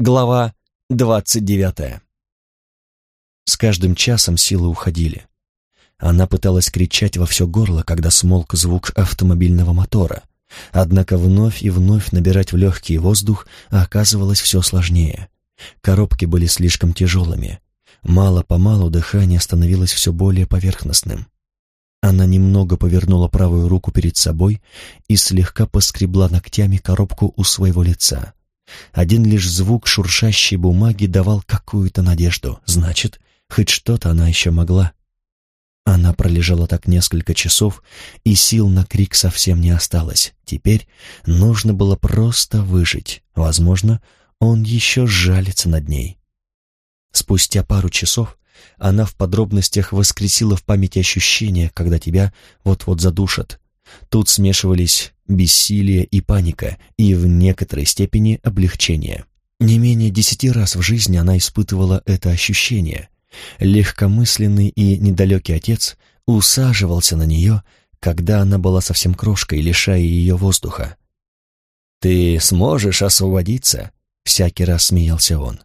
Глава двадцать девятая. С каждым часом силы уходили. Она пыталась кричать во все горло, когда смолк звук автомобильного мотора. Однако вновь и вновь набирать в легкий воздух оказывалось все сложнее. Коробки были слишком тяжелыми. Мало-помалу дыхание становилось все более поверхностным. Она немного повернула правую руку перед собой и слегка поскребла ногтями коробку у своего лица. Один лишь звук шуршащей бумаги давал какую-то надежду. Значит, хоть что-то она еще могла. Она пролежала так несколько часов, и сил на крик совсем не осталось. Теперь нужно было просто выжить. Возможно, он еще жалится над ней. Спустя пару часов она в подробностях воскресила в памяти ощущения, когда тебя вот-вот задушат. Тут смешивались бессилие и паника, и в некоторой степени облегчение. Не менее десяти раз в жизни она испытывала это ощущение. Легкомысленный и недалекий отец усаживался на нее, когда она была совсем крошкой, лишая ее воздуха. «Ты сможешь освободиться?» — всякий раз смеялся он.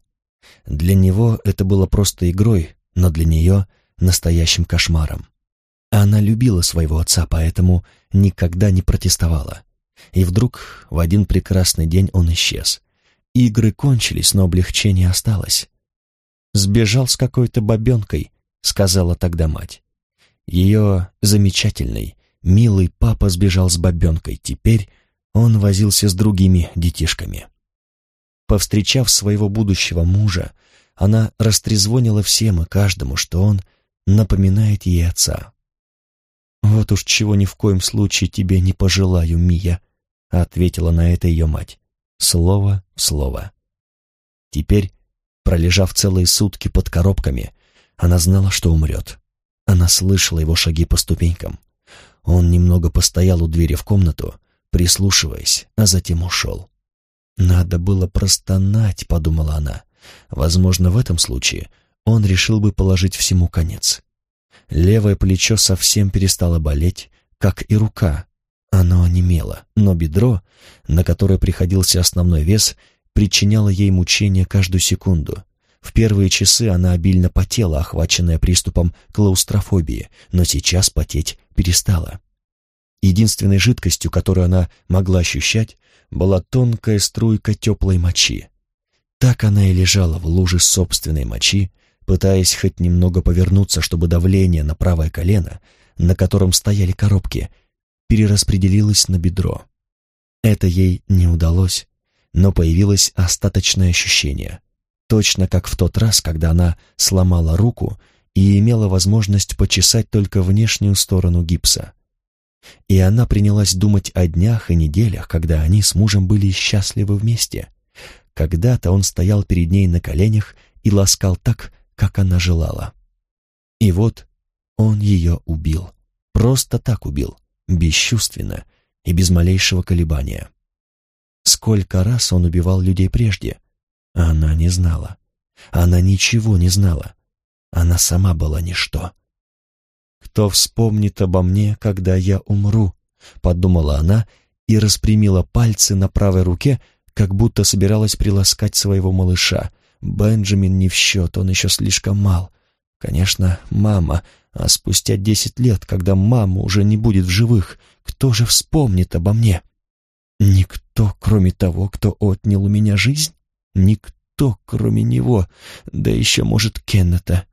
Для него это было просто игрой, но для нее — настоящим кошмаром. Она любила своего отца, поэтому никогда не протестовала. И вдруг в один прекрасный день он исчез. Игры кончились, но облегчение осталось. «Сбежал с какой-то бабенкой», — сказала тогда мать. Ее замечательный, милый папа сбежал с бабенкой. Теперь он возился с другими детишками. Повстречав своего будущего мужа, она растрезвонила всем и каждому, что он напоминает ей отца. «Вот уж чего ни в коем случае тебе не пожелаю, Мия», — ответила на это ее мать. Слово в слово. Теперь, пролежав целые сутки под коробками, она знала, что умрет. Она слышала его шаги по ступенькам. Он немного постоял у двери в комнату, прислушиваясь, а затем ушел. «Надо было простонать», — подумала она. «Возможно, в этом случае он решил бы положить всему конец. Левое плечо совсем перестало болеть, как и рука. Оно онемело, но бедро, на которое приходился основной вес, причиняло ей мучения каждую секунду. В первые часы она обильно потела, охваченная приступом клаустрофобии, но сейчас потеть перестала. Единственной жидкостью, которую она могла ощущать, была тонкая струйка теплой мочи. Так она и лежала в луже собственной мочи, пытаясь хоть немного повернуться, чтобы давление на правое колено, на котором стояли коробки, перераспределилось на бедро. Это ей не удалось, но появилось остаточное ощущение, точно как в тот раз, когда она сломала руку и имела возможность почесать только внешнюю сторону гипса. И она принялась думать о днях и неделях, когда они с мужем были счастливы вместе. Когда-то он стоял перед ней на коленях и ласкал так, как она желала. И вот он ее убил. Просто так убил, бесчувственно и без малейшего колебания. Сколько раз он убивал людей прежде? Она не знала. Она ничего не знала. Она сама была ничто. «Кто вспомнит обо мне, когда я умру?» — подумала она и распрямила пальцы на правой руке, как будто собиралась приласкать своего малыша, Бенджамин не в счет, он еще слишком мал. Конечно, мама, а спустя десять лет, когда мама уже не будет в живых, кто же вспомнит обо мне? Никто, кроме того, кто отнял у меня жизнь? Никто, кроме него, да еще, может, Кеннета.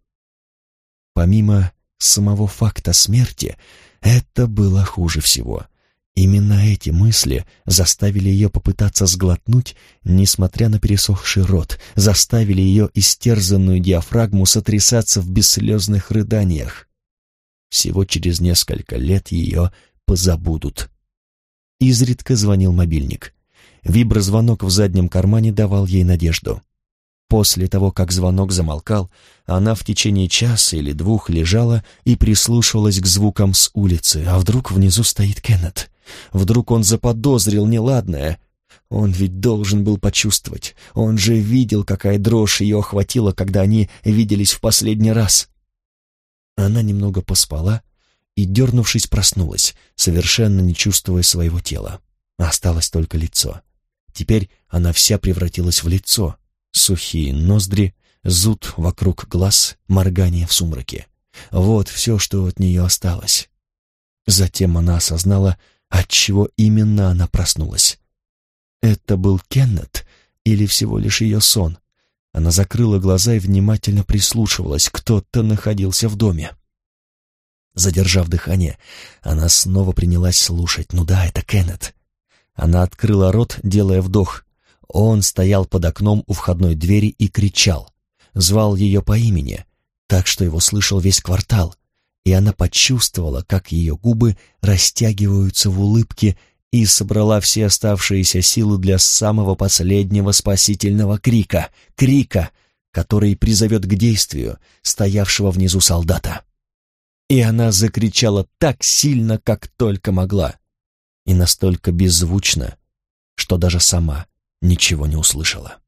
Помимо самого факта смерти, это было хуже всего. Именно эти мысли заставили ее попытаться сглотнуть, несмотря на пересохший рот, заставили ее истерзанную диафрагму сотрясаться в бесслезных рыданиях. Всего через несколько лет ее позабудут. Изредка звонил мобильник. Виброзвонок в заднем кармане давал ей надежду. После того, как звонок замолкал, она в течение часа или двух лежала и прислушивалась к звукам с улицы, а вдруг внизу стоит Кеннет. Вдруг он заподозрил неладное. Он ведь должен был почувствовать. Он же видел, какая дрожь ее охватила, когда они виделись в последний раз. Она немного поспала и, дернувшись, проснулась, совершенно не чувствуя своего тела. Осталось только лицо. Теперь она вся превратилась в лицо. Сухие ноздри, зуд вокруг глаз, моргание в сумраке. Вот все, что от нее осталось. Затем она осознала, от чего именно она проснулась. Это был Кеннет или всего лишь ее сон? Она закрыла глаза и внимательно прислушивалась. Кто-то находился в доме. Задержав дыхание, она снова принялась слушать. Ну да, это Кеннет. Она открыла рот, делая вдох. Он стоял под окном у входной двери и кричал. Звал ее по имени, так что его слышал весь квартал. И она почувствовала, как ее губы растягиваются в улыбке и собрала все оставшиеся силы для самого последнего спасительного крика, крика, который призовет к действию стоявшего внизу солдата. И она закричала так сильно, как только могла, и настолько беззвучно, что даже сама ничего не услышала.